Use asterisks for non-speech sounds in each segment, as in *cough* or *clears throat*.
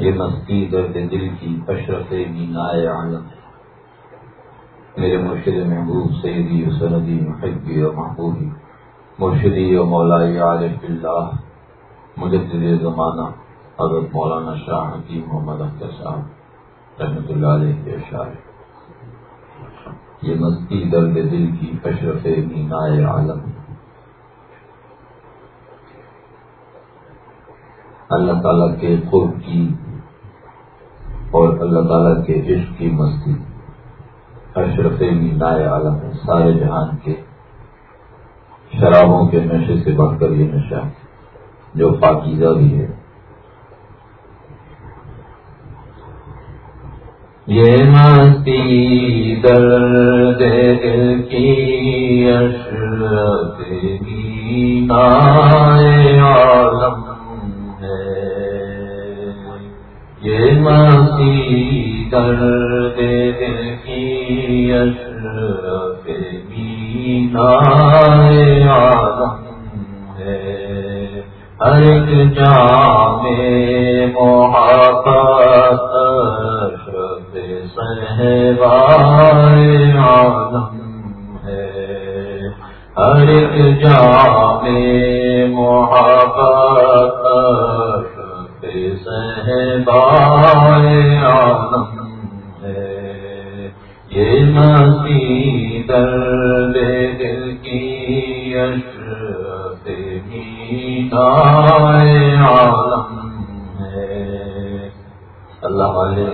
یہ مستی درد دل کی اشرف مینائے عالم ہے۔ میرے مرشد محبوب سیدی و سندی محبی و محبوبی مرشدی و مولائی عالف اللہ مجدد زمانہ، حضرت مولانا شاہ حکیم محمد اختر صاحب رحمۃ اللہ علیہ کے اشار یہ مستی درد دل کی اشرف مینائے عالم اللہ تعالیٰ کے قرب کی اور اللہ تعالیٰ کے عشق کی مستی، اشرف مینائے عالم ہے سارے جہان کے شرابوں کے نشے سے بڑھ کر یہ نشہ، جو پاکیزہ بھی ہے۔ یہ مستی درد دل کی اشرف مینائے عالم یہ مستی درد دل کی اشرف مینائے عالم ہے۔ ہر ایک جام محبت اشرف صحبائے عالم ہے۔ ہر ایک جام عالم ہے یہ نسی درد دل کی اشرف مینائے عالم ہے اللہ والے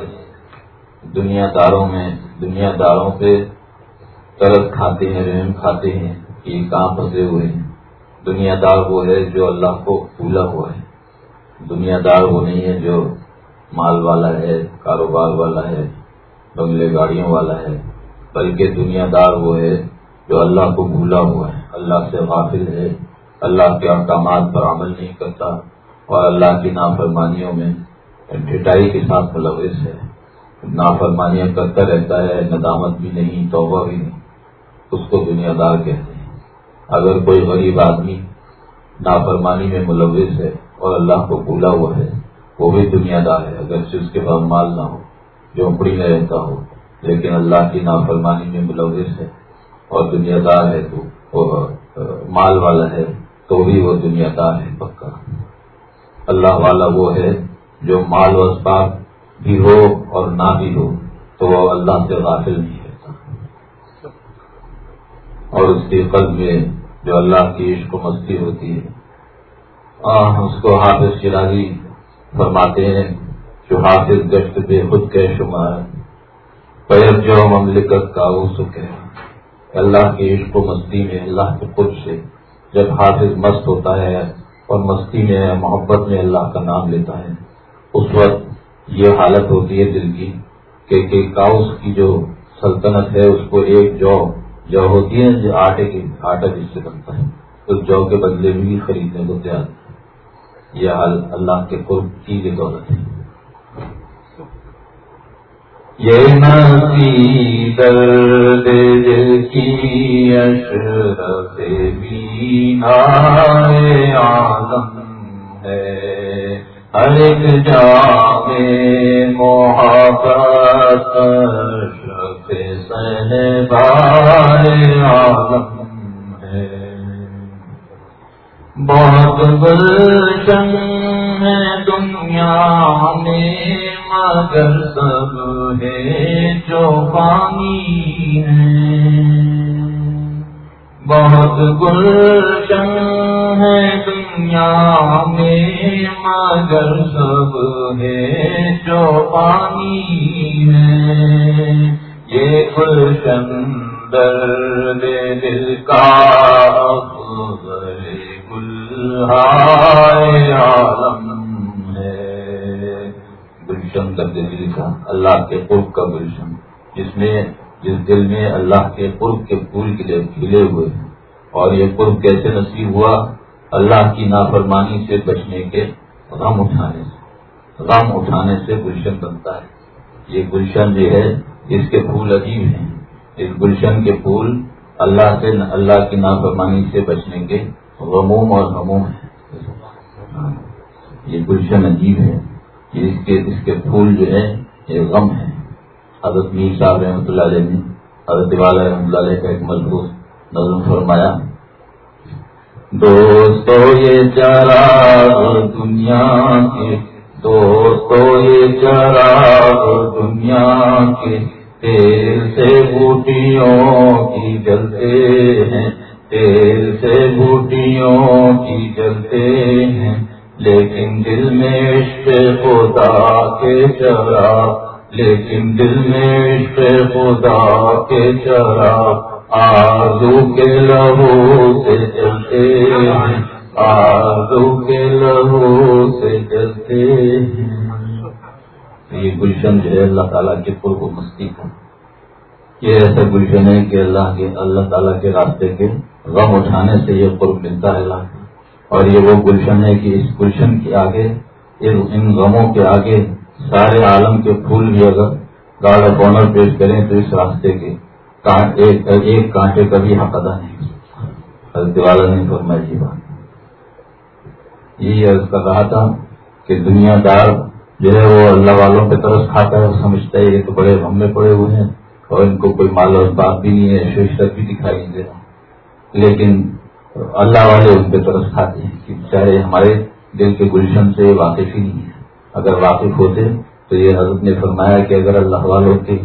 دنیا داروں میں دنیا داروں پہ طرف کھاتے ہیں رحم کھاتے ہیں کہ کہاں پھنسے ہوئے ہیں دنیا دار وہ ہے جو اللہ کو پھولا ہوا ہے دنیا دار وہ نہیں ہے جو مال والا ہے، کاروبار والا ہے، بنگلے گاڑیوں والا ہے، بلکہ دنیا دار وہ ہے جو اللہ کو بھولا ہوا ہے، اللہ سے غافل ہے، اللہ کے احکامات پر عمل نہیں کرتا اور اللہ کی نافرمانیوں میں ٹھٹائی کے ساتھ ملوث ہے۔ نافرمانیاں کرتا رہتا ہے، ندامت بھی نہیں، توبہ بھی نہیں۔ اس کو دنیا دار کہتے ہیں۔ اگر کوئی غریب آدمی نافرمانی میں ملوث ہے اور اللہ کو بھولا ہوا ہے وہ بھی دنیا دار ہے اگر اس کے پاس مال نہ ہو جھونپڑی میں رہتا ہو، لیکن اللہ کی نافرمانی میں ملوث ہے اور دنیا دار ہے تو مال والا ہے، تو بھی وہ دنیا دار ہے، پکا۔ اللہ والا وہ ہے جو مال و اسباب بھی ہو اور نہ بھی ہو، تو وہ اللہ سے غافل نہیں رہتا۔ اور اس کے قلب میں جو اللہ کی عشق و مستی ہوتی ہے اس کو حافظ شرازی فرماتے ہیں، جو حافظ گشت پہ خود کے شمار پیر جو مملکت کا وہ سکھ ہے۔ اللہ کی عشق و مستی میں، اللہ کے خود سے جب حافظ مست ہوتا ہے اور مستی میں محبت میں اللہ کا نام لیتا ہے، اس وقت یہ حالت ہوتی ہے دل کی کہ کاؤس کی جو سلطنت ہے، اس کو ایک جو جو ہوتی ہے، جو آٹے کی آٹا جس سے بنتا ہے، اس جو کے بدلے بھی خریدنے کو تیار۔ یہ حال اللہ کے قرب کی یہ دولت ہے۔ یہ نسی درد دل کی اشرف مینائے عالم ہے۔ ہر ایک جام محبت اشرف صحبائے عالم بہت گلشن ہے دنیا میں، مگر سب ہے جو پانی ہے بہت گلشن ہے دنیا میں، مگر سب ہے جو پانی ہے یہ گلشن درد دل کا گلشن درد دل کا اللہ کے قرب کا گلشن۔ جس میں، جس دل میں اللہ کے قرب کے پھول کھلے ہوئے ہیں۔ اور یہ قرب کیسے نصیب ہوا؟ اللہ کی نافرمانی سے بچنے کے غم اٹھانے سے۔ غم اٹھانے سے گلشن بنتا ہے۔ یہ گلشن جو ہے، اس کے پھول عجیب ہیں۔ اس گلشن کے پھول اللہ سے، اللہ کی نافرمانی سے بچنے کے غموم اور غموم ہے۔ یہ گلشن عجیب ہے اس کے اس کے پھول جو ہے، یہ غم ہے۔ حضرت میر صاحب رحمۃ اللہ علیہ نے حضرت والا رحمۃ اللہ علیہ کا ایک مضبوط نظم فرمایا، دوستو یہ چرا دنیا کے دوستو یہ چرا دنیا کے تیل سے بوٹیوں کی جلتے ہیں۔ تیل سے بوٹیوں کی جلتے ہیں، لیکن دل میں عشق خدا کے چرا، لیکن دل میں عشق خدا کے چرا آزو کے لہو سے چلتے ہیں آزو کے لہو سے چلتے ہیں۔ یہ گلشن جو ہے اللہ تعالیٰ کے پور کو مستی کا یہ ایسا گلشن ہے کہ اللہ کے اللہ تعالیٰ کے راستے کے غم اٹھانے سے یہ قرب ملتا ہے اللہ اور یہ وہ گلشن ہے کہ اس گلشن کے آگے، ان غموں کے آگے سارے عالم کے پھول بھی اگر گاڑ بونر پیش کریں تو اس راستے کے ایک کانٹے کا بھی حق ادا نہیں حضرت والا نے فرمائی جی بات یہی عرض کر رہا تھا کہ دنیا دار جو ہے وہ اللہ والوں پہ طرف کھاتا ہے سمجھتا ہے یہ تو بڑے غم میں پڑے ہوئے ہیں اور ان کو کوئی مال اور بات بھی نہیں ہے، شوشت بھی دکھائی دے رہا۔ لیکن اللہ والے ان پہ طرف کھاتے ہیں کہ چاہے ہمارے دل کے گلشن سے واقف ہی نہیں ہے اگر واقف ہوتے تو یہ حضرت نے فرمایا کہ اگر اللہ والوں کے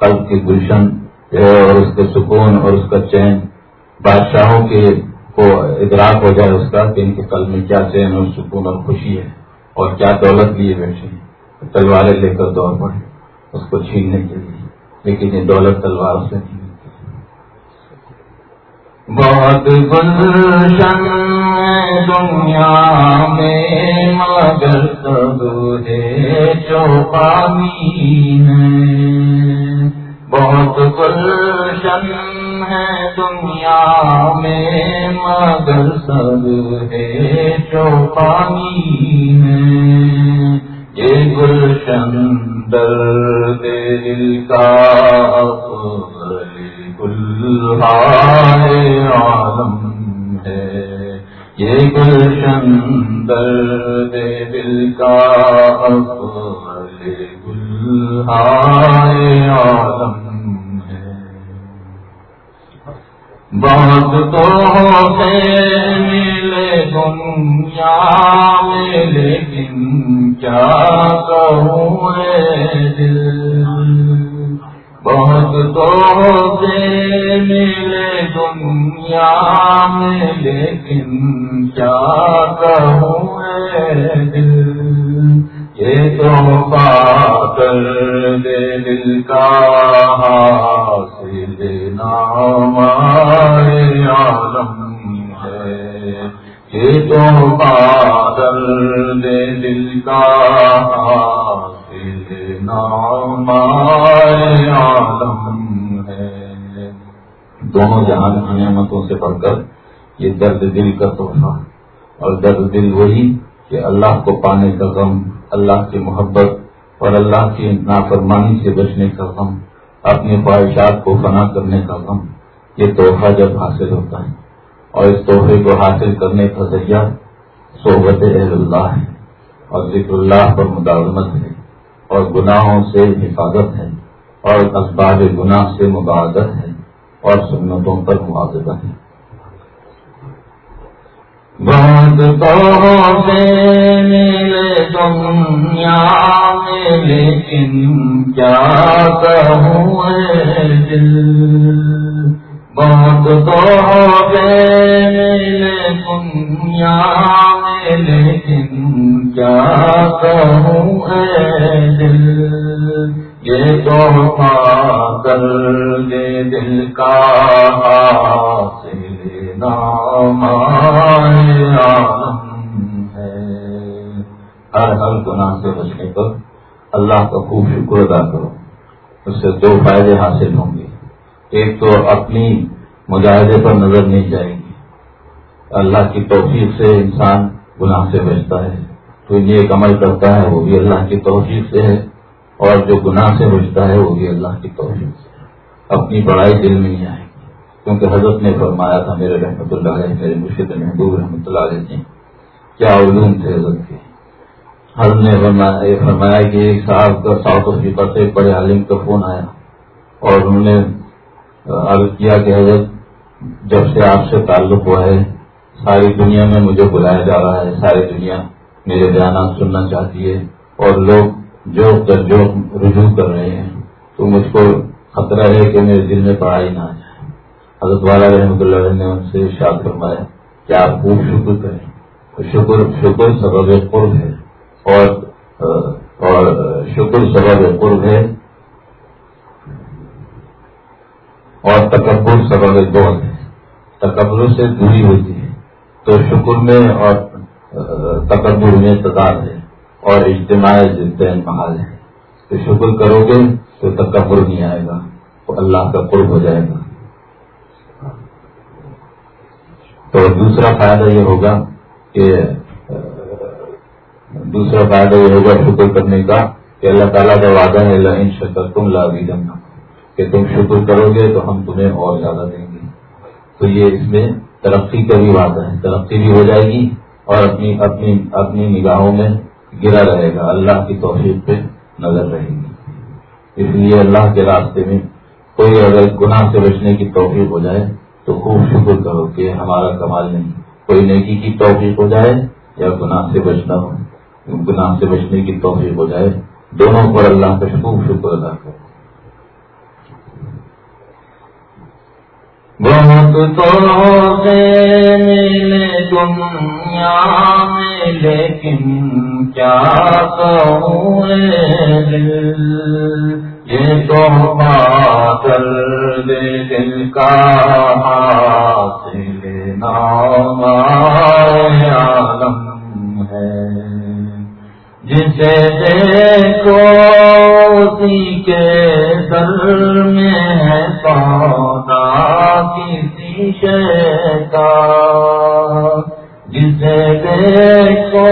قلب کی گلشن اور اس کے سکون اور اس کا چین بادشاہوں کے کو ادراک ہو جائے اس کا کہ ان کے قلب میں کیا چین اور سکون اور خوشی ہے اور کیا دولت لیے بیٹھے ہیں۔ تلواریں لے کر دوڑ پڑے اس کو چھیننے کے لیے۔ لیکن یہ دولت تلوار سے نہیں۔ بہت گلشن دنیا میں، مگر سب ہے چوپانی بہت گلشن ہے دنیا میں، مگر سب ہے چوپانی یہ گلشن درد دل کا عالم ہے یہ گلشن درد دل کا عالم ہے۔ بہت تو سے ملے دنیا میں لیکن کیا کہوں دل بہت تو ملے دنیا میں لیکن کیا کہوں دل؟ یہ تو کر دے دل کا حاصل نام عالم ہے۔ یہ تو بادل دے دل کا دونوں جہان کی نعمتوں سے پڑھ کر یہ درد دل کا تحفہ اور درد دل وہی کہ اللہ کو پانے کا غم، اللہ کی محبت اور اللہ کی نافرمانی سے بچنے کا غم، اپنی خواہشات کو فنا کرنے کا غم، یہ تحفہ جب حاصل ہوتا ہے۔ اور اس تحفے کو حاصل کرنے کا ذریعہ صحبت اہل اللہ ہے۔ اور ذکر اللہ پر مداومت ہے۔ اور گناہوں سے حفاظت ہے۔ اور اسباب گناہ سے مبادت ہے۔ اور سنتوں پر معاوضہ ہے۔ بہت تو سے ملے دنیا میں، لیکن کیا کہوں دل؟ بہت تو سے ملے دنیا میں، لیکن دل؟ یہ تو کر دے دل کا نام ہر ہر گناہ سے بچنے پر اللہ کا خوب شکر ادا کرو۔ اس سے دو فائدے حاصل ہوں گے۔ ایک تو اپنی مجاہدے پر نظر نہیں جائے گی۔ اللہ کی توفیق سے انسان گناہ سے بچتا ہے۔ تو یہ عمل کرتا ہے، وہ بھی اللہ کی توفیق سے ہے۔ اور جو گناہ سے بچتا ہے، وہ بھی اللہ کی توفیق سے ہے۔ اپنی بڑائی دل میں نہیں آئے گی۔ کیونکہ حضرت نے فرمایا تھا، میرے رحمۃ اللہ علیہ، میرے مرشد محبوب رحمۃ اللہ علیہ نے کیا علوم تھے حضرت کے؟ ہر نے فرمایا کہ ایک صاحب کا ساؤتھ افریقہ سے ایک بڑے عالم کا فون آیا۔ اور انہوں نے عرض کیا کہ حضرت، جب سے آپ سے تعلق ہوا ہے، ساری دنیا میں مجھے بلایا جا رہا ہے، ساری دنیا میرے بیانات سننا چاہتی ہے اور لوگ جو جو رجوع کر رہے ہیں، تو مجھ کو خطرہ ہے کہ میرے دل میں پڑھائی نہ آ جائے۔ حضرت والا رحمۃ اللہ نے ان سے شاد فرمایا کہ آپ خوب شکر کریں؟ شکر شکر سبب قرب ہے۔ اور اور شکر سبب قرب ہے۔ اور تکبر سبب دوست ہے۔ تکبر سے دوری ہوتی ہے۔ تو شکر میں اور تکبر میں تدار ہے اور اجتماع بین محال ہے۔ تو شکر کرو گے تو تکبر نہیں آئے گا، تو اللہ کا قرب ہو جائے گا۔ تو دوسرا فائدہ یہ ہوگا کہ، دوسرا فائدہ یہ ہوگا شکر کرنے کا کہ اللہ تعالیٰ کا وعدہ ہے ان شکر تم لا بھی کہ تم شکر کرو گے تو ہم تمہیں اور زیادہ دیں گے۔ تو یہ اس میں ترقی کا بھی وعدہ ہے۔ ترقی بھی ہو جائے گی اور اپنی اپنی اپنی نگاہوں میں گرا رہے گا۔ اللہ کی توفیق پہ نظر رہے گی اس لیے اللہ کے راستے میں کوئی اگر گناہ سے بچنے کی توفیق ہو جائے تو خوب شکر کرو کہ ہمارا کمال نہیں کوئی نیکی کی توفیق ہو جائے یا گناہ سے بچنا ہو۔ گناہ سے بچنے کی توفیق ہو جائے، دونوں پر اللہ کا خوب شکر ادا کرو۔ بہت تو ملے دنیا میں، لیکن کیا کہوں دل؟ یہ تو بادل دل کا حاصل نام عالم۔ جسے دیکھو اسی کے در میں ہے سودا کسی کا۔ جسے دیکھو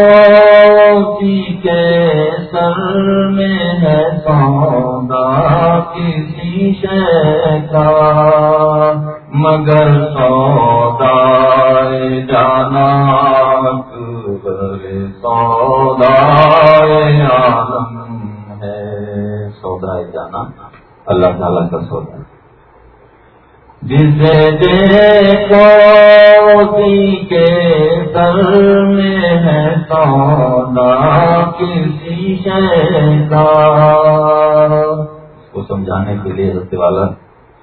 اسی کے سر میں ہے سودا کسی کا۔ مگر سودا جانا سودا ہے سودا جانا۔ اللہ تعالیٰ کا سودا۔ جسے دیکھو اسی کے سر میں ہے سودا، کسی کا کو سمجھانے کے لیے حضرت والا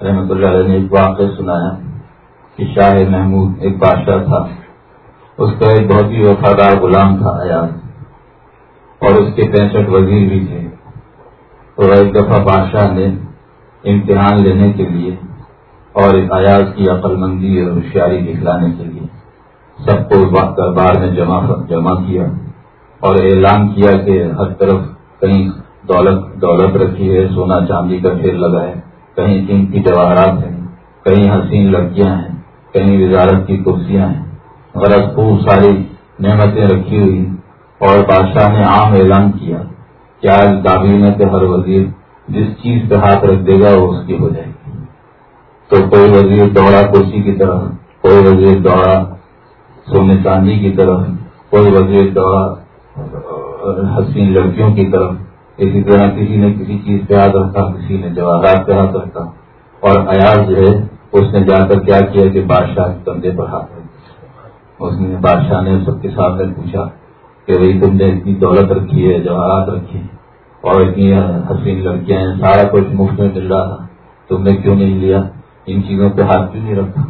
رحمت اللہ علیہ نے ایک واقع سنایا کہ شاہ محمود ایک بادشاہ تھا۔ اس کا ایک بہت ہی وفادار غلام تھا ایاز اور اس کے پینسٹھ وزیر بھی تھے۔ تو ایک دفعہ بادشاہ نے امتحان لینے کے لیے اور اس ایاز کی عقل مندی اور ہوشیاری دکھلانے کے لیے سب کو دربار میں جمع جمع کیا اور اعلان کیا کہ ہر طرف کہیں دولت دولت رکھی ہے، سونا چاندی کا کھیل لگا ہے۔ کہیں قیمتی جواہرات ہیں۔ کہیں حسین لڑکیاں ہیں۔ کہیں وزارت کی کرسیاں ہیں۔ غلط خوب ساری نعمتیں رکھی ہوئی اور بادشاہ نے عام اعلان کیا کیا کابینہ کے ہر وزیر جس چیز پہ ہاتھ رکھ دے گا وہ اس کی ہو جائے گی۔ تو کوئی وزیر دوڑا کرسی کی طرف کوئی وزیر دوڑا سونے چاندی کی طرف کوئی وزیر دوڑا حسین لڑکیوں کی طرف اسی طرح کسی نے کسی چیز پہ ہاتھ رکھا کسی نے جواہرات پہ ہاتھ رکھا اور ایاز جو ہے، اس نے جا کر کیا کیا کہ بادشاہ کے کندھے پر ہاتھ رکھا اس نے بادشاہ نے سب کے سامنے پوچھا کہ بھائی تم نے اتنی دولت رکھی ہے، جواہرات رکھی ہیں اور اتنی حسین لڑکیاں ہیں، سارا کچھ مفت میں مل رہا تھا۔ تم نے کیوں نہیں لیا؟ ان چیزوں پہ ہاتھ کیوں نہیں رکھا؟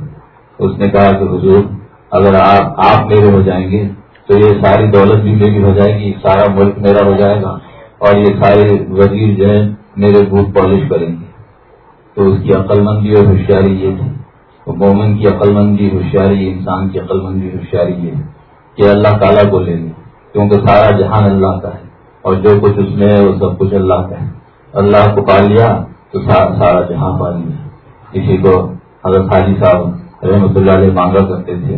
اس نے کہا کہ حضور، اگر آپ آپ میرے ہو جائیں گے تو یہ ساری دولت بھی میری ہو جائے گی، سارا ملک میرا ہو جائے گا اور یہ سارے وزیر جو ہیں میرے بوٹ پالش کریں گے۔ تو اس کی عقل مندی اور ہوشیاری یہ تھی۔ مومن کی عقل مندی، ہوشیاری، انسان کی عقل مندی، ہوشیاری یہ ہے کہ اللہ تعالیٰ کو لے لیں کیونکہ سارا جہان اللہ کا ہے اور جو کچھ اس میں ہے وہ سب کچھ اللہ کا ہے۔ اللہ کو پا لیا تو سارا جہاں پا لیا۔ کسی کو حضرت حاجی صاحب رحمۃ اللہ علیہ مانگا کرتے تھے۔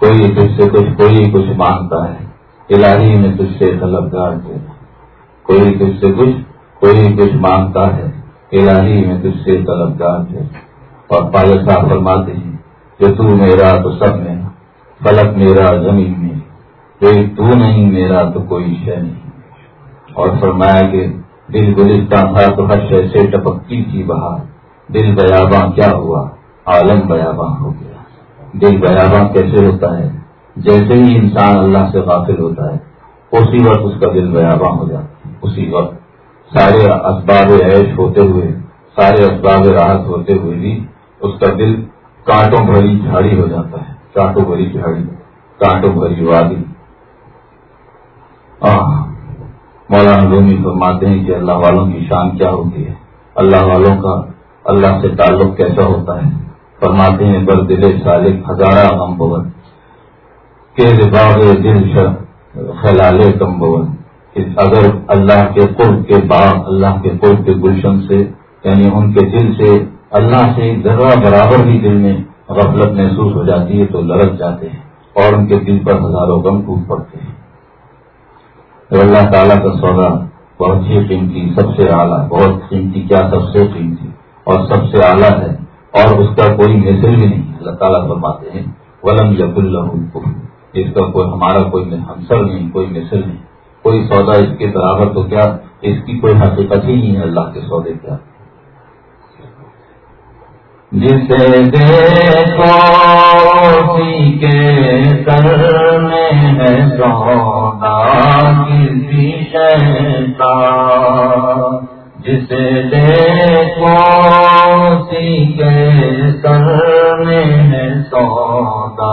کوئی تجھ سے کچھ، کوئی کچھ مانگتا ہے۔ الہی میں تجھ سے طلبگار تھے کوئی تجھ سے کچھ، کوئی کچھ مانگتا ہے۔ الہی میں تجھ سے طلبگار تھے۔ اور پائلٹ صاحب فرماتے ہیں کہ تو میرا تو سب میں فلک میرا زمین میں کوئی تو نہیں، میرا تو کوئی شے نہیں۔ اور فرمایا کہ دل گلستان تھا تو ہر شے سے ٹپکتی تھی بہار۔ دل بیاباں کیا ہوا؟ عالم بیاباں ہو گیا۔ دل بیاباں کیسے ہوتا ہے؟ جیسے ہی انسان اللہ سے غافل ہوتا ہے، اسی وقت اس کا دل بیاباں ہو جاتا ہے، اسی وقت۔ سارے اسباب عیش ہوتے ہوئے، سارے اسباب راحت ہوتے ہوئے بھی اس کا دل کانٹوں بھری جھاڑی ہو جاتا ہے، کانٹوں بھری جھاڑی، کانٹوں بھری وادی۔ مولانا رومی فرماتے ہیں کہ اللہ والوں کی شان کیا ہوتی ہے؟ اللہ والوں کا اللہ سے تعلق کیسا ہوتا ہے؟ فرماتے ہیں، بر دل سالک ہزارہ کم بون کے دل خلال کم بون اگر اللہ کے قرب کے باغ اللہ کے قرب کے گلشن سے یعنی ان کے دل سے اللہ سے ذرا برابر بھی دل میں غفلت محسوس ہو جاتی ہے تو لڑک جاتے ہیں اور ان کے دل پر ہزاروں کم ٹوٹ پڑتے ہیں۔ تو اللہ تعالیٰ کا سودا بہت ہی قیمتی، سب سے اعلیٰ، بہت قیمتی، کیا سب سے قیمتی اور سب سے اعلیٰ ہے اور اس کا کوئی مثل بھی نہیں۔ اللہ تعالیٰ فرماتے ہیں، ولم یب اللہ اس کا کوئی، ہمارا کوئی ہمسر نہیں، کوئی مثل نہیں۔ کوئی سودا اس کے برابر تو کیا اس کی کوئی حقیقت ہی نہیں ہے اللہ کے سودے کیا جسے دیکھو کے سر میں ہے سودا، کسی شہتا جسے دیکھو سی کے سر میں ہے سودا،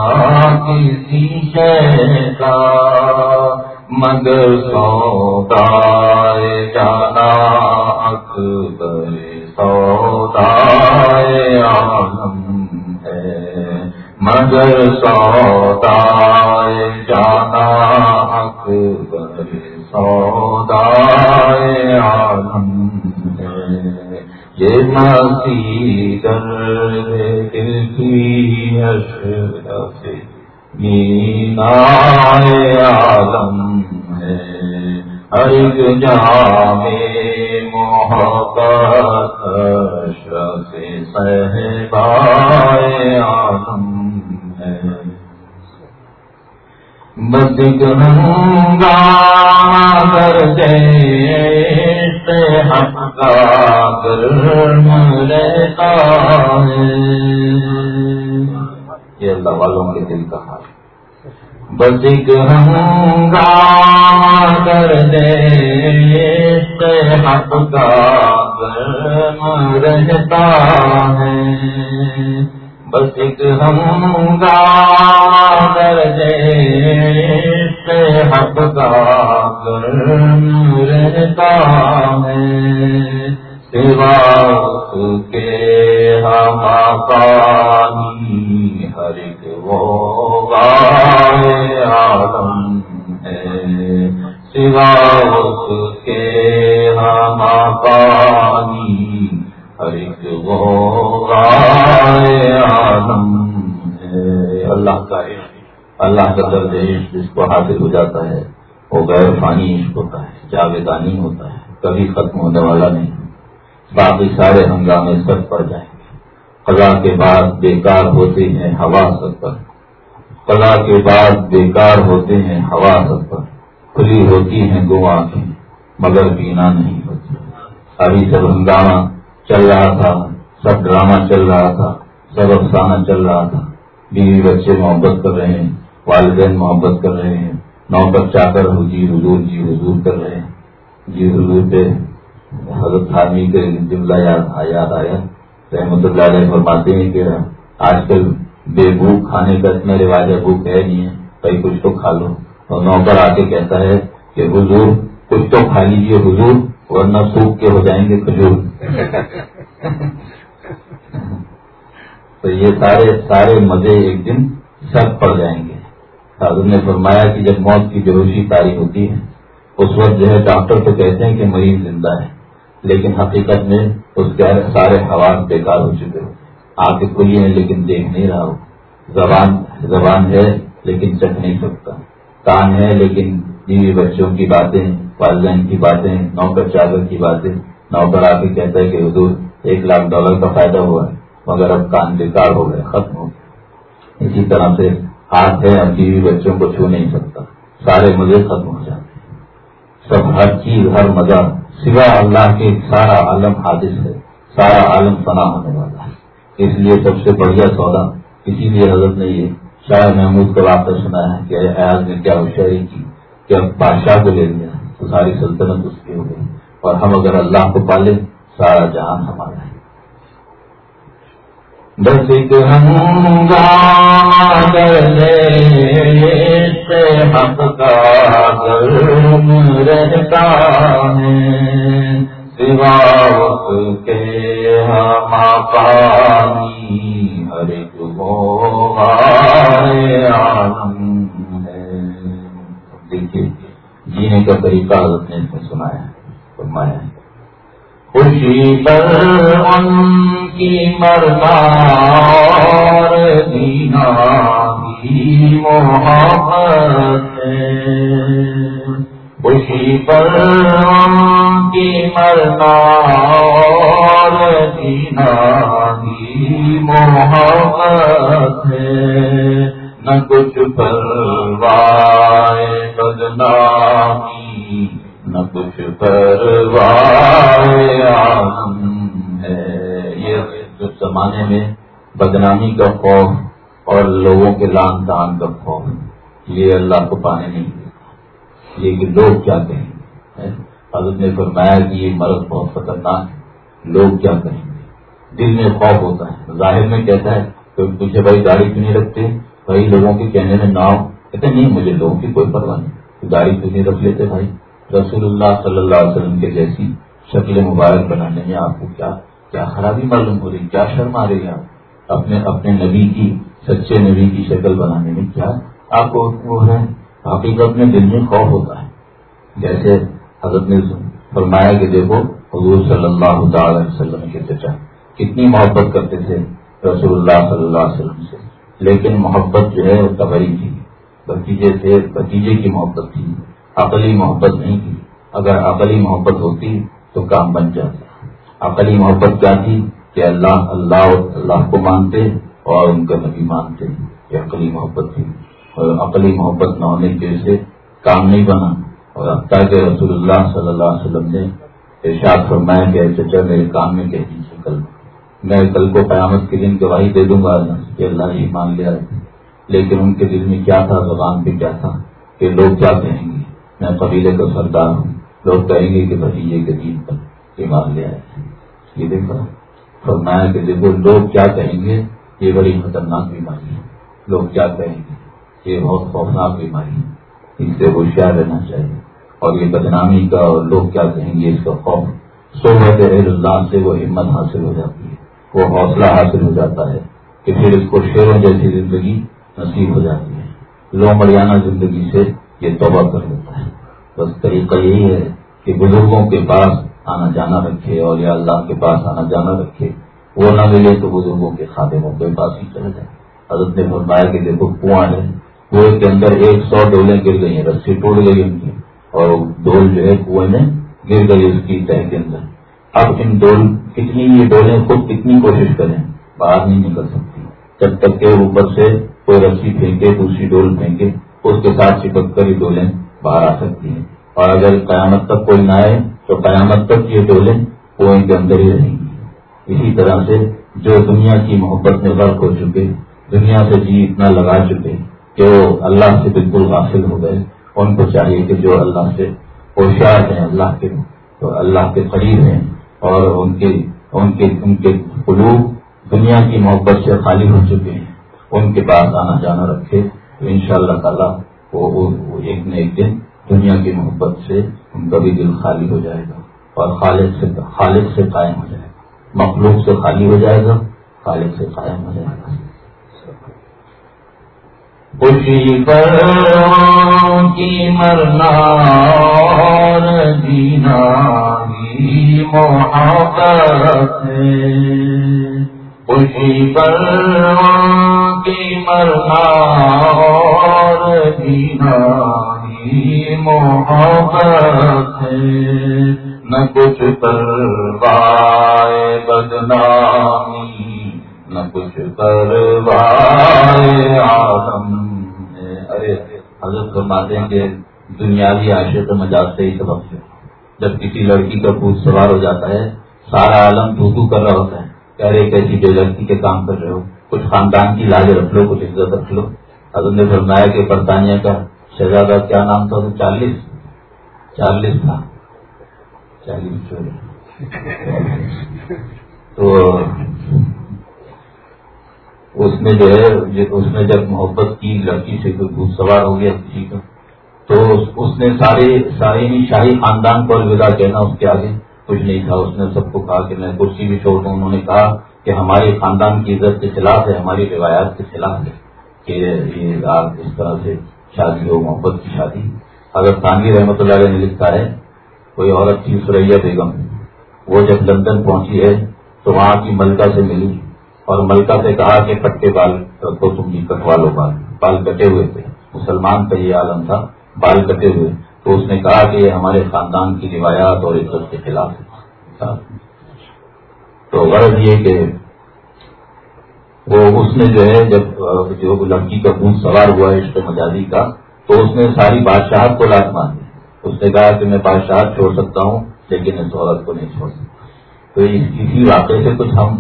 کسی شے کا مگر سودا جانا اکبر سودا عالم ہے مگر سودا جانا اکبر سودا عالم ہے یہ مسی در دل کی اشرف مینا عالم ہر ایک جام محبت اشرف صحبائے عالم ہے بدک ہنگا کر دے حق کا گرم رہتا ہے یہ اللہ والوں کے دل کا حال بس ایک ہنگا کر دے حق کا گرم رہتا ہے بس ایک ہنگا کر دے حق کا رہتا ہے سوا کے ہم پانی سوا کے ہم پانی، ہر ایک ہے۔ اللہ کا اللہ کا درد عشق جس کو حاصل ہو جاتا ہے، وہ غیر فانی عشق ہوتا ہے، جاویدانی ہوتا ہے، کبھی ختم ہونے والا نہیں۔ باقی سارے ہنگامے سب پڑ جائیں گے۔ قضا کے بعد بیکار ہوتے ہیں ہوا سب پر۔ قضا کے بعد بیکار ہوتے ہیں ہوا سب پر۔ کھلی ہوتی ہیں گو آنکھیں مگر پینا نہیں ہوتی۔ ابھی سب ہنگامہ چل رہا تھا، سب ڈرامہ چل رہا تھا، سب افسانہ چل رہا تھا۔ بیوی بچے محبت کر رہے ہیں، والدین محبت کر رہے ہیں۔ نوبت چاہ کر جی حضور جی حضور کر رہے ہیں۔ جی حضور پہ حضرت خانی کے جملہ یاد یاد آیا۔ رحمت اللہ علیہ فرماتے ہیں کہ آج کل بے بھوک کھانے کا اتنا رواج ہے، بھوک ہے نہیں ہے، بھائی کچھ تو کھا لو۔ اور نوکر آ کے کہتا ہے کہ حضور، کچھ تو کھا لیجیے حضور، ورنہ سوکھ کے ہو جائیں گے کھجور۔ تو یہ سارے سارے مزے ایک دن سب پڑ جائیں گے۔ حضرت نے فرمایا کہ جب موت کی بے ہوشی تاری ہوتی ہے، اس وقت جو ہے ڈاکٹر تو کہتے ہیں کہ مریض زندہ ہے، لیکن حقیقت میں اس کے سارے حوال بیکار ہو چکے ہو کے کھلی ہیں لیکن دیکھ نہیں رہا ہو۔ زبان زبان ہے لیکن چکھ نہیں سکتا۔ کان ہے، لیکن بیوی بچوں کی باتیں، والدین کی باتیں نوکر چادر کی باتیں نوکر آ کے کہتا ہے کہ حضور ایک لاکھ ڈالر کا فائدہ ہوا ہے، مگر اب کان بیکار ہو گئے، ختم ہو گئے۔ اسی طرح سے ہاتھ ہے اب بیوی بچوں کو چھو نہیں سکتا، سارے مزے ختم ہو جاتے ہیں۔ سب ہر چیز، ہر مزہ، سوا اللہ کے سارا عالم حادث ہے، سارا عالم فنا ہونے والا ہے۔ اس لیے سب سے بڑھیا سودا، اسی لیے حضرت نے یہ شاہ محمود کا واقعہ سنا ہے کہ ایاز نے کیا ہوشیاری کی کہ اب بادشاہ کو لے لیا، تو ساری سلطنت اس کی ہو گئی۔ اور ہم اگر اللہ کو پالیں، سارا جہان ہمارا ہے۔ بس ایک سے حق کا رہتا ہے۔ سوا وقت کے ہم پانی ہر ایک عالم جینے کا طریقہ حضرت نے اس میں سنایا، فرمایا ہے۔ خوشی پر ان کی مردار دینا بھی محبت خوشی پر ان کی مردار دینا بھی محبت نہ کچھ پروائے بدنامی، نہ کچھ ہے۔ یہ زمانے میں بدنامی کا خوف اور لوگوں کے لان تان کا خوف، یہ اللہ کو پانے نہیں دیتا یہ کہ لوگ کیا کہیں؟ حضرت نے فرمایا کہ یہ مرض بہت خطرناک ہے۔ لوگ کیا کہیں؟ گے دل میں خوف ہوتا ہے۔ ظاہر میں کہتا ہے کہ تجھے بھائی گاڑی کیوں نہیں رکھتے؟ بھائی لوگوں کے کہنے میں نہ ہو، کہتے نہیں، مجھے لوگوں کی کوئی پرواہ نہیں۔ گاڑی کیوں نہیں رکھ لیتے بھائی؟ رسول اللہ صلی اللہ علیہ وسلم کے جیسی شکل مبارک بنانے میں آپ کو کیا کیا خرابی معلوم ہو رہی، کیا شرم آ رہی ہے؟ آپ اپنے اپنے نبی کی، سچے نبی کی شکل بنانے میں کیا آپ کو وہ ہے؟ حقیقت میں دل میں خوف ہوتا ہے۔ جیسے حضرت نے فرمایا کہ دیکھو، حضور صلی اللہ تعالی وسلم کے چچا کتنی محبت کرتے تھے رسول اللہ صلی اللہ علیہ وسلم سے۔ لیکن محبت جو ہے وہ تبری تھی بتیجے سے بتیجے کی محبت تھی عقلی محبت نہیں کی۔ اگر عقلی محبت ہوتی تو کام بن جاتا۔ عقلی محبت کیا تھی؟ کہ اللہ اللہ اللہ کو مانتے اور ان کا نبی مانتے۔ یہ عقلی محبت تھی۔ اور عقلی محبت نہ ہونے کی وجہ سے کام نہیں بنا۔ اور اب تک رسول اللہ صلی اللہ علیہ وسلم نے ارشاد فرمایا کہ چچا میرے کام میں کہہ دیجیے کل میں کل کو قیامت کے دن گواہی دے دوں گا کہ اللہ یہ مان لیا لیکن ان کے دل میں کیا تھا؟ زبان پہ کیا تھا؟ کہ لوگ کیا کہیں گے؟ میں قبیلے کا سردار ہوں۔ لوگ کہیں گے کہ بھتیجے کے دین پر ایمان لے آئے یہ دیکھا۔ فرمایا کہ دیکھو، لوگ کیا کہیں گے؟ یہ بڑی خطرناک بیماری ہے۔ لوگ کیا کہیں گے؟ یہ بہت خوفناک بیماری ہے۔ اس سے ہوشیار رہنا چاہیے۔ اور یہ بدنامی کا اور لوگ کیا کہیں گے؟ اس کا خوف۔ صحبت اللہ سے وہ ہمت حاصل ہو جاتی ہے۔ وہ حوصلہ حاصل ہو جاتا ہے کہ پھر اس کو شیروں جیسی زندگی نصیب ہو جاتی ہے۔ لو مریانہ زندگی سے یہ توبہ کر لیتا ہے۔ بس طریقہ یہی ہے کہ بزرگوں کے پاس آنا جانا رکھے اور یا اللہ کے پاس آنا جانا رکھے۔ وہ نہ ملے تو بزرگوں کے خاتموں کے پاس ہی چلے جائے حضرت نے فرمایا کہ دیکھو، کنواں ہے۔ کنویں کے اندر ایک سو ڈولیں گر گئی ہیں، رسی ٹوٹ گئی ان کی۔ اور ڈول جو ہے کنویں میں گر گئی اس کی تہ کے اندر۔ اب ان ڈول کتنی یہ ڈولیں خود کتنی کوشش کریں، باہر نہیں نکل سکتی۔ جب تک کہ اوپر سے کوئی رسی پھینکے، دوسری ڈول پھینکے، اس کے ساتھ چپک کر ہی ڈولیں باہر آ سکتی ہیں۔ اور اگر قیامت تک کوئی نہ آئے، تو قیامت تک یہ ڈولیں کنویں کے اندر ہی رہیں گی۔ اسی طرح سے جو دنیا کی محبت میں غرق ہو چکے، دنیا سے جی اتنا لگا چکے کہ وہ اللہ سے بالکل حاصل ہو گئے۔ ان کو چاہیے کہ جو اللہ سے ہوشیار ہیں، اللہ کے تو اللہ کے قریب ہیں۔ اور ان کے ان کے ان کے قلوب دنیا کی محبت سے خالی ہو چکے ہیں۔ ان کے پاس آنا جانا رکھے تو ان شاء اللہ تعالیٰ وہ ایک نہ ایک دن دنیا کی محبت سے ان کا بھی دل خالی ہو جائے گا اور خالد سے خالد سے قائم ہو جائے گا۔ مخلوق سے خالی ہو جائے گا خالد سے قائم ہو جائے گا۔ خوشی پر کی مرنا دینا محبت خوشی پر کی مرنا دینا محبت نہ کچھ پروائے بدنامی نہ کچھ پروائے آدم ارے حضرت فرماتے ہیں کہ دنیاوی عاشق مجاز سے ہی سبق ہے۔ جب کسی لڑکی کا پوچھ سوار ہو جاتا ہے، سارا عالم تو تو کر رہا ہوتا ہے۔ کہ ارے، کیسی بے لڑکی کے کام کر رہے ہو؟ کچھ خاندان کی لاج رکھ لو، کچھ عزت رکھ لو۔ حضرت نے فرمایا کہ برطانیہ کا شہزادہ کیا نام تھا؟ چالیس۔ چالیس تھا۔ چالیس تو اس میں جو ہے، اس نے جب محبت کی، لڑکی سے کوئی بھوت سوار ہو گیا کسی کا تو اس نے سارے سارے شاہی خاندان کو الوداع کہنا اس کے آگے کچھ نہیں تھا اس نے سب کو کہا کہ میں کرسی بھی چھوڑ دوں انہوں نے کہا کہ ہمارے خاندان کی عزت کے خلاف ہے، ہماری روایات کے خلاف ہے کہ یہ آپ اس طرح سے شادی ہو، محبت کی شادی۔ اگر تانگی رحمت اللہ علیہ نے لکھا ہے، کوئی عورت تھی سریا بیگم، وہ جب لندن پہنچی ہے تو وہاں کی ملکہ سے ملی اور ملکہ سے کہا کہ پٹے بال کو تم بھی کٹوا لو، بال بال کٹے ہوئے تھے۔ مسلمان کا یہ عالم تھا۔ بال کٹے ہوئے تو اس نے کہا کہ یہ ہمارے خاندان کی روایات اور عزت کے خلاف ہے۔ تو غرض یہ کہ وہ اس نے جو ہے جب جو لڑکی کا خون سوار ہوا ہے عشق مجازی کا، تو اس نے ساری بادشاہت کو لاٹ مان دی۔ اس نے کہا کہ میں بادشاہت چھوڑ سکتا ہوں، لیکن اس عورت کو نہیں چھوڑ سکتا۔ تو اسی واقعے سے کچھ ہم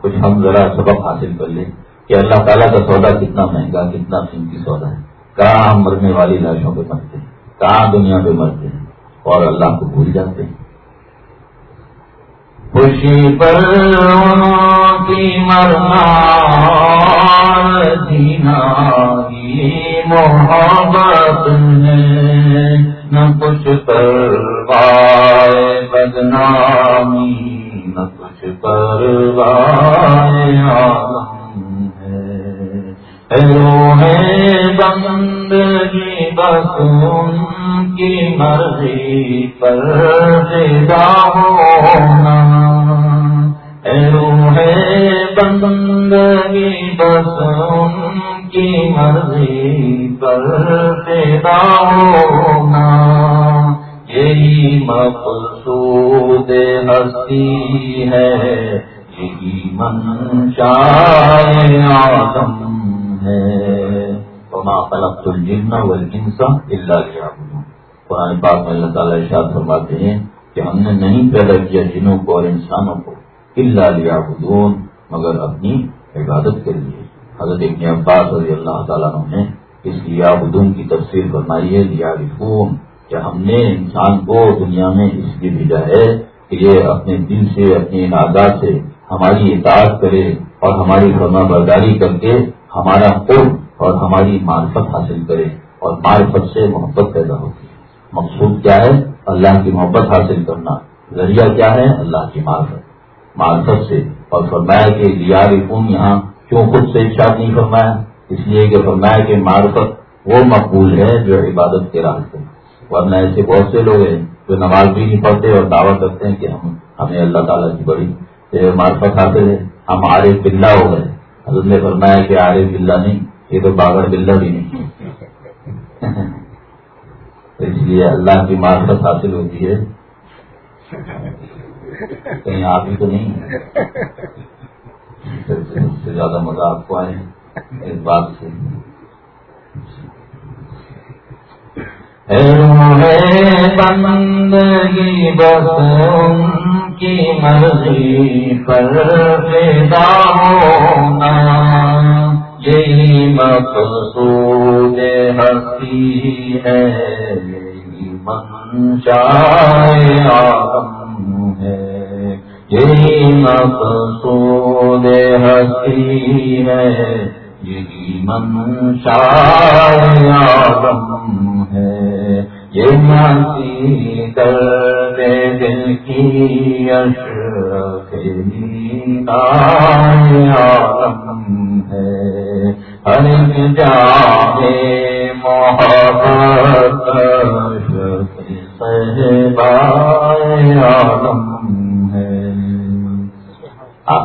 کچھ ہم ذرا سبق حاصل کر لیں کہ اللہ تعالیٰ کا سودا کتنا مہنگا، کتنا قیمتی سودا ہے۔ کہاں ہم مرنے والی لاشوں پہ مرتے ہیں؟ کہاں دنیا پہ مرتے ہیں؟ اور اللہ کو بھول جاتے ہیں۔ خوشی پر کی مرنا جینا محبت نہ کچھ پر بدنامی، نہ کچھ پروایا ہے جی، بندگی بس ان کی مرضی پر ہونا ہے بندگی بس ان کی مرضی پر ہونا یہی مقصود ہستی ہے یہی من آدم ہے وما خلقت الجن والانس الا ليعبدون۔ قرآن پاک میں اللہ تعالیٰ ارشاد فرماتے ہیں کہ ہم نے نہیں پیدا کیا جنوں کو اور انسانوں کو الا ليعبدون، مگر اپنی عبادت کے لیے۔ حضرت ابن عباس رضی اللہ تعالیٰ نے اس لیابدون کی تفسیر فرمائی ہے لیارفون کہ ہم نے انسان کو دنیا میں اس لیے بھیجا ہے کہ یہ اپنے دل سے اپنی آزاد سے ہماری اطاعت کرے اور ہماری فرما برداری کر کے ہمارا قرب اور ہماری معرفت حاصل کرے اور معرفت سے محبت پیدا ہوتی ہے مقصود کیا ہے؟ اللہ کی محبت حاصل کرنا۔ ذریعہ کیا ہے؟ اللہ کی معرفت۔ معرفت سے۔ اور فرمایا کہ لیار خون یہاں کیوں خود سے ارشاد نہیں فرمایا؟ اس لیے کہ فرمایا کہ معرفت وہ مقبول ہے جو عبادت کے راستے ورنہ ایسے بہت سے لوگ ہیں جو نماز بھی نہیں پڑھتے اور دعویٰ کرتے ہیں کہ ہم، ہمیں اللہ تعالیٰ کی بڑی معرفت حاصل ہے۔ ہم آرے بلّہ ہو گئے۔ حضرت نے فرمایا کہ آرے بلّہ نہیں، یہ تو باغڑ بلّہ بھی نہیں۔ اس لیے اللہ کی معرفت حاصل ہوتی ہے۔ کہیں آپ ہی تو نہیں۔ سے زیادہ مزہ آپ کو آئے اس بات سے۔ بندگی بس ان کی مرضی پر پیدا ہونا، یہی مقصود ہستی ہے، یہی منشائے آدم ہے۔ یہی مقصود ہستی ہے، یہی منشائے آدم ہے۔ کر دل کی اشرف عالم ہے ہر جانے محبت صحبائے عالم ہے۔ آپ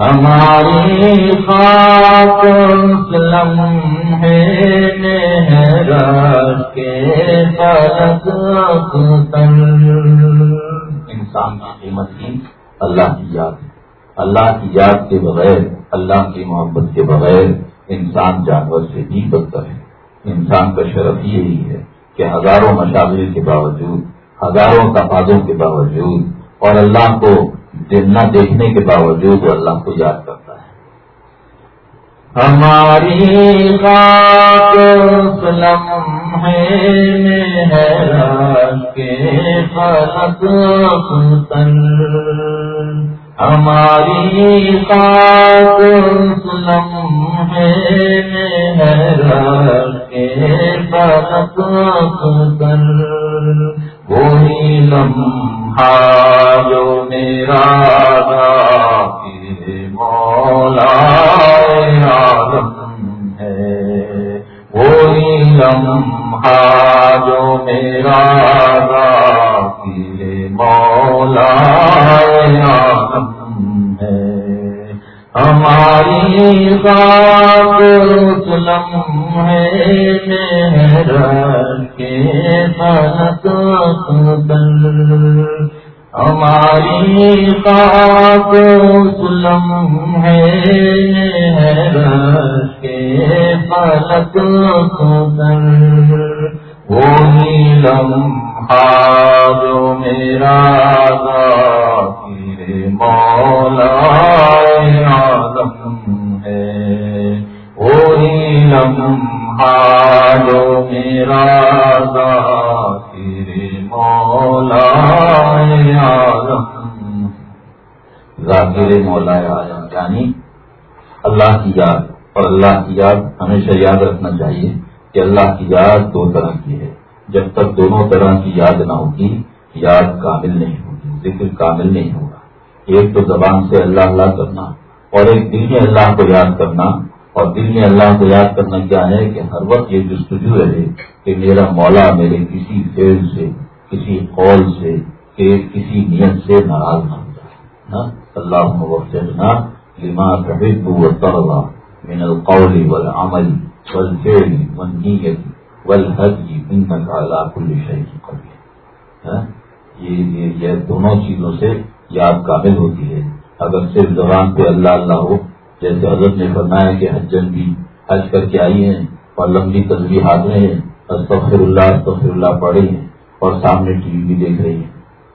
ہماری خاک ہے کے انسان کی قیمت کی اللہ کی یاد۔ اللہ کی یاد کے بغیر، اللہ کی محبت کے بغیر انسان جانور سے بھی بدتر ہے۔ انسان کا شرف یہی ہے کہ ہزاروں مشاغل کے باوجود، ہزاروں تقاضوں کے باوجود اور اللہ کو نہ دیکھنے کے باوجود وہ اللہ کو یاد کرتا ہے۔ ہماری ہماری خاک سلم ہے کے برت سن وہی لمحہ جو میرا مولا عالم ہے وہی لمحہ جو میرا مولا عالم ہے ہماری بات سلم ہے کے سنت ہماری پاک سلم ہے کے پلک وہی لمحہ جو میرا مولا عالم ہے وہی لمحہ جو میرا مولا عالم ذاکر مولا عالم یعنی اللہ کی یاد اور اللہ کی یاد ہمیشہ یاد رکھنا چاہیے کہ اللہ کی یاد دو طرح کی ہے جب تک دونوں طرح کی یاد نہ ہوگی، یاد کامل نہیں ہوگی، ذکر کامل نہیں ہوگا۔ ایک تو زبان سے اللہ اللہ کرنا اور ایک دل میں اللہ کو یاد کرنا اور دل میں اللہ کو یاد کرنا کیا ہے کہ ہر وقت یہ جستجو رہے کہ میرا مولا میرے کسی فیل سے، کسی قول سے، کہ کسی نیت سے ناراض نہ ہو جائے۔ اللہ لما تحب و من القول والعمل والفعل والنیت والحج انك على كل شيء قدیر یہ دونوں چیزوں سے یاد کامل ہوتی ہے۔ اگر صرف زبان پہ اللہ اللہ ہو، جیسے حضرت نے فرمایا کہ حجن بھی حج کر کے آئی ہیں اور لمبی تصویر ہاتھ میں ہے استغفر اللہ استغفر اللہ پڑھی ہیں اور سامنے ٹی وی بھی دیکھ رہی ہیں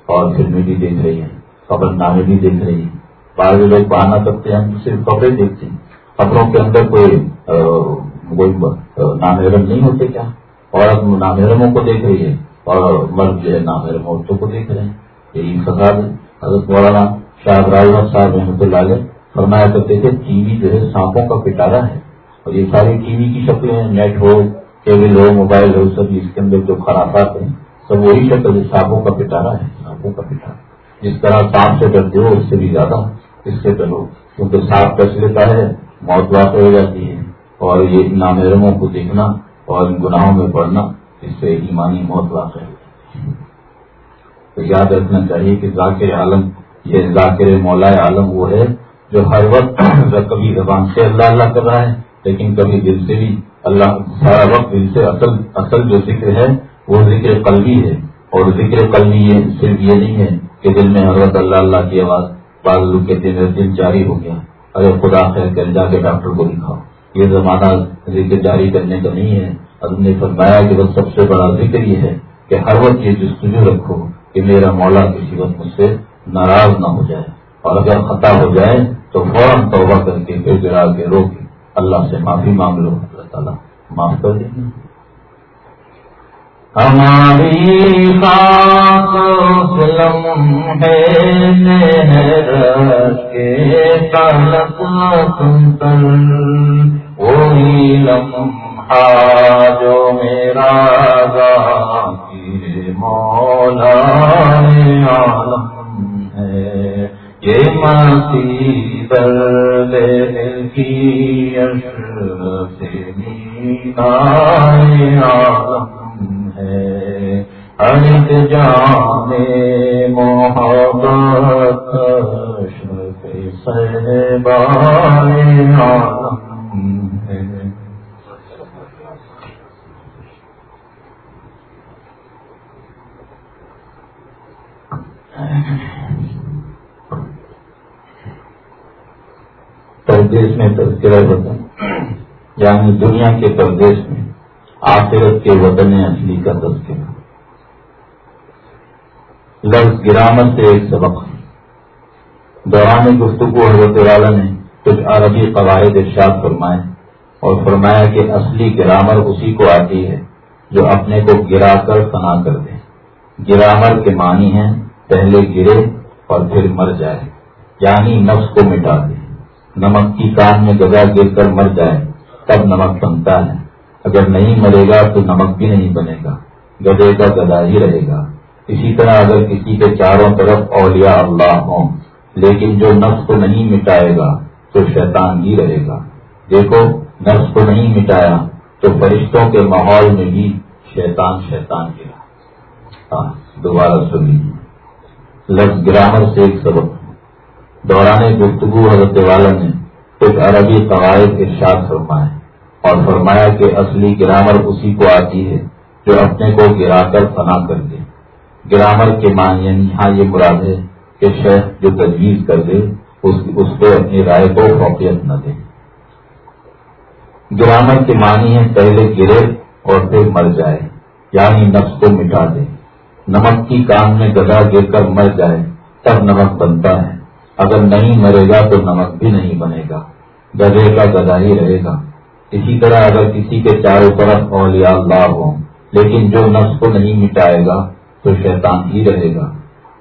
اور فلمیں بھی دیکھ رہی ہیں خبر نامے بھی دیکھ رہی ہیں۔ بعض لوگ بہانا کرتے ہیں، ہم صرف خبریں دیکھتے ہیں۔ خبروں کے اندر کوئی کوئی نامحرم نہیں ہوتے کیا؟ عورت نامحرموں کو دیکھ رہی ہے اور مرد جو ہے نامحرم عورتوں کو دیکھ رہے ہیں۔ یہی فساد ہے۔ حضرت مولانا شاہ راج صاحب رحمۃ اللہ علیہ فرمایا کرتے تھے، ٹی وی جو ہے سانپوں کا پٹارا ہے۔ اور یہ ساری ٹی وی کی شکلیں ہیں، نیٹ ہو، کیبل ہو، موبائل ہو، سب اس کے اندر جو خرافات ہیں، سب وہی شکل ہے، سانپوں کا پٹارا ہے، سانپوں کا پٹارا۔ جس طرح سانپ سے ڈرتے ہو، اس سے بھی زیادہ اس سے ڈرو۔ کیونکہ سانپ کس لیتا ہے؟ موت واقع ہو جاتی ہے۔ اور یہ نامحرموں کو دیکھنا اور ان گناہوں میں پڑھنا، اس سے ایمانی موت واقع ہے۔ یاد رکھنا چاہیے کہ ذاکر عالم یہ ذاکر مولا عالم وہ ہے جو ہر وقت *clears throat* کبھی زبان سے اللہ اللہ کر رہا ہے، لیکن کبھی دل سے بھی اللہ سارا وقت دل سے اصل اصل جو ذکر ہے، وہ ذکر قلبی ہے۔ اور ذکر قلبی یہ صرف یہ نہیں ہے کہ دل میں حضرت اللہ اللہ کی آواز، بعض لوگ کہتے ہیں دل جاری ہو گیا۔ ارے خدا خیر کر جا کے ڈاکٹر کو دکھاؤ۔ یہ زمانہ ذکر جاری کرنے کا نہیں ہے۔ اب نے فرمایا کہ وہ سب سے بڑا ذکر یہ ہے کہ ہر وقت یہ جستجو رکھو۔ کہ میرا مولا کسی وقت مجھ سے ناراض نہ ہو جائے اور اگر خطا ہو جائے تو فوراً توبہ کر کے پھر گرا کے روک اللہ سے معافی مانگ لو، اللہ تعالیٰ معاف کر دیں گے ہماری خاک کے تلک سنتن وہی لمحہ جو میرا گاہی مولا عالم ہے یہ مسی در کی اشرف عالم ہے۔ انت جانے محبت صحبان عالم ہے پردیش میں تذکرہ ہوتا یعنی دنیا کے پردیش میں آخرت کے وطن اصلی کا تذکرہ۔ لفظ گرامر سے ایک سبق۔ دوران گفتگو حضرت والا نے کچھ عربی قواعد ارشاد فرمائے اور فرمایا کہ اصلی گرامر اسی کو آتی ہے جو اپنے کو گرا کر فنا کر دے۔ گرامر کے معنی ہیں پہلے گرے اور پھر مر جائے۔ یعنی نفس کو مٹا دے۔ نمک کی کان میں گدا گر کر مر جائے، تب نمک بنتا ہے۔ اگر نہیں مرے گا تو نمک بھی نہیں بنے گا۔ گدے کا گدا ہی رہے گا۔ اسی طرح اگر کسی کے چاروں طرف اولیاء اللہ ہوں، لیکن جو نفس کو نہیں مٹائے گا تو شیطان ہی رہے گا۔ دیکھو، نفس کو نہیں مٹایا تو فرشتوں کے ماحول میں بھی شیطان شیطان گرا۔ دوبارہ سن لیجیے لفظ گرامر سے ایک سبق. دوران گفتگو حضرت والا نے کچھ عربی قواعد ارشاد فرمائے اور فرمایا کہ اصلی گرامر اسی کو آتی ہے جو اپنے کو گرا کر فنا کر دے. گرامر کے معنی یہاں یہ مراد ہے کہ شیخ جو تجویز کر دے، اس پہ اپنی رائے کو فوقیت نہ دے. گرامر کے معنی ہے پہلے گرے اور پھر مر جائے یعنی نفس کو مٹا دے. نمک کی کان میں گدا گر کر مر جائے، تب نمک بنتا ہے۔ اگر نہیں مرے گا تو نمک بھی نہیں بنے گا۔ گدے کا گدا ہی رہے گا۔ اسی طرح اگر کسی کے چاروں طرف اولیاء اللہ ہو لیکن جو نفس کو نہیں مٹائے گا تو شیطان ہی رہے گا۔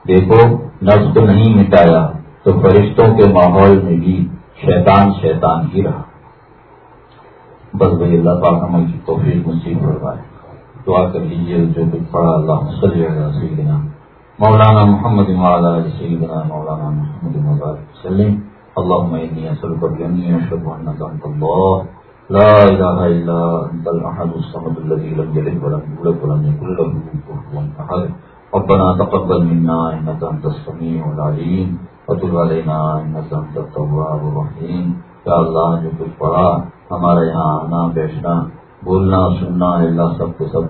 دیکھو، نفس کو نہیں مٹایا تو فرشتوں کے ماحول میں بھی شیطان شیطان ہی رہا۔ بس بھائی اللہ پاک عمل کی توفیق مصیب بڑھوائے دعا کر لیجیے، جو کچھ پڑھا اللہ صلی اللہ سیدنا مولانا محمد مولانا سیدنا مولانا محمد وسلم اللهم اني اسالك باني اشهد انك انت الله لا اله الا انت الاحد الصمد الذي لم يلد ولم يولد ولم يكن له كفوا احد، ربنا تقبل منا انك انت السميع العليم وتب علينا انك انت التواب الرحيم یا اللہ، جو کچھ پڑھا ہمارے یہاں آنا بیٹھنا بولنا، سننا اللہ سب کو سب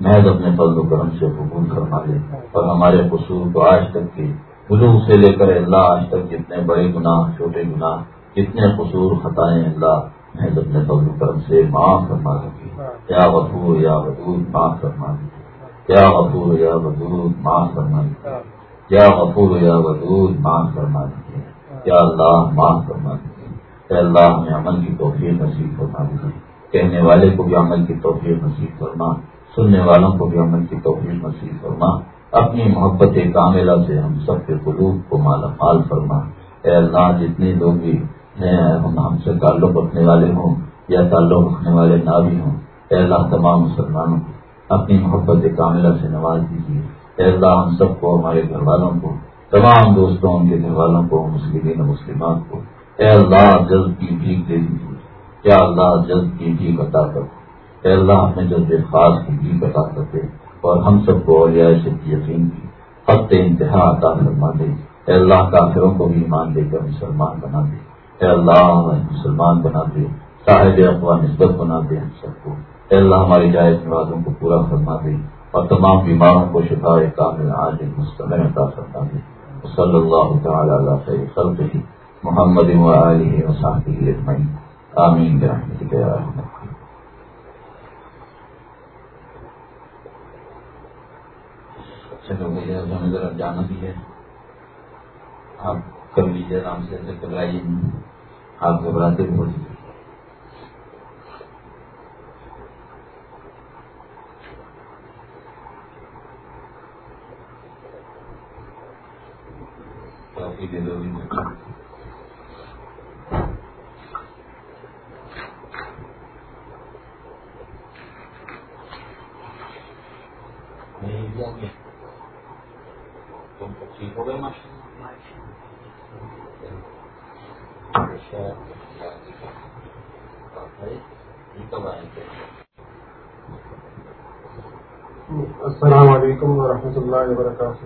محض اپنے فضل و کرم سے قبول کرنا لے اور ہمارے قصور کو آج تک کے بلوغ سے لے کر اللہ آج تک جتنے بڑے گناہ، چھوٹے گناہ، جتنے قصور، خطائیں اللہ محض اپنے فضل و کرم سے معاف فرما سکے۔ یا غفور، یا ودود معاف فرما دے یا غفور، یا ودود معاف فرما دے یا غفور، یا ودود معاف فرما دے یا اللہ، معاف فرما دے اللہ، ہمیں عمل کی توفیق نصیب فرما دیجیے کہنے والے کو بھی عمل کی توفیق نصیب فرما، سننے والوں کو بھی عمل کی توفیق نصیب فرما، اپنی محبت کاملہ سے ہم سب کے قلوب کو مالا مال فرما۔ اے اللہ، جتنے لوگ بھی ہیں، ہم سے تعلق رکھنے والے ہوں یا تعلق رکھنے والے نہ بھی ہوں، اے اللہ، تمام مسلمانوں کو اپنی محبت کاملہ سے نواز دیجیے اے اللہ، ہم سب کو، ہمارے گھر والوں کو، تمام دوستوں، ان کے گھر والوں کو، مسلمین مسلمات کو۔ اے اللہ، جلد کی بھیک دے دیجیے۔ یا اللہ جلد کی بھی بتا کر اے اللہ ہمیں جلد خاص کی بھی بتا کرتے اور ہم سب کو اولیاء سے یقین کی۔ خط انتہا عطا فرما دے۔ اے اللہ، کافروں کو بھی ایمان دے کر مسلمان بنا دے۔ اے اللہ مسلمان بنا دے۔ صاحب اقوا نسبت بنا دے ہم سب کو۔ اے اللہ، ہماری جائز نوازوں کو پورا فرما دے اور تمام بیماروں کو شفا کامل آج مستمر عطا فرما دے۔ صلی اللہ تعالی علیہ خلق محمد علیہ وسلم اجمعین۔ آمین چلو بھیا ہمیں ذرا جانا بھی ہے۔ آپ کر لیجیے آرام سے گھبرائیے آپ گھبراتے بھی ہو کافی دے دو ہو گئے السلام علیکم ورحمۃ اللہ وبرکاتہ۔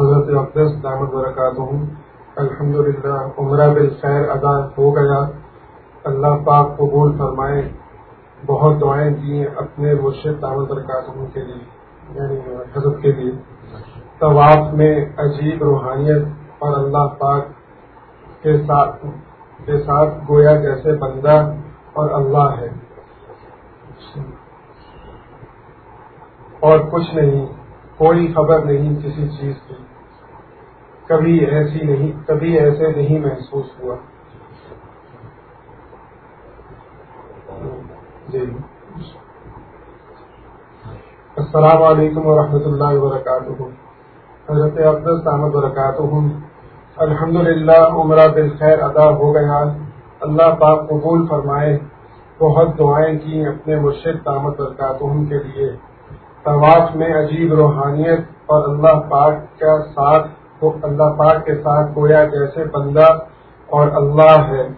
حضرت اقدس دامد برکاتہ ہوں۔ الحمد للہ عمرہ بالخیر ادا ہو گیا۔ اللہ پاک قبول فرمائے۔ بہت دعائیں دی اپنے مرشد دامد برکاتہ کے لیے یعنی حضرت کے لیے۔ طواف میں عجیب روحانیت اور اللہ پاک کے ساتھ کے ساتھ گویا جیسے بندہ اور اللہ ہے۔ اور کچھ نہیں۔ کوئی خبر نہیں کسی چیز کی۔ کبھی ایسی نہیں، کبھی ایسے نہیں محسوس ہوا۔ جی۔ السلام علیکم ورحمۃ اللہ وبرکاتہ۔ حضرت عبدال احمد برکاتہ۔ الحمد للہ عمرہ بالخیر ادا ہو گیا۔ اللہ پاک قبول فرمائے۔ بہت دعائیں کی اپنے مرشد دامت برکاتہ کے لیے۔ طواف میں عجیب روحانیت اور اللہ پاک کا ساتھ اللہ پاک کے ساتھ گویا جیسے بندہ اور اللہ ہے۔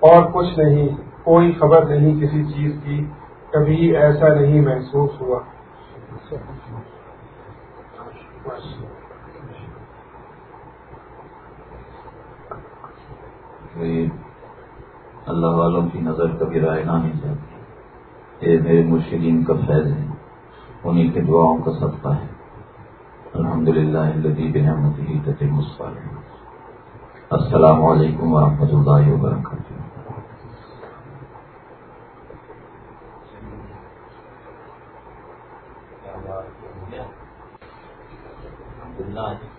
اور کچھ نہیں، کوئی خبر نہیں کسی چیز کی، کبھی ایسا نہیں محسوس ہوا۔ اللہ والوں کی نظر کبھی رائے نہ نہیں جاتی۔ یہ میرے مرشدین کا فیض ہے انہیں کے دعاؤں کا صدقہ ہے۔ الحمد للہ بحمد تتم تتم السلام علیکم ورحمۃ اللہ وبرکاتہ۔ الحمد للہ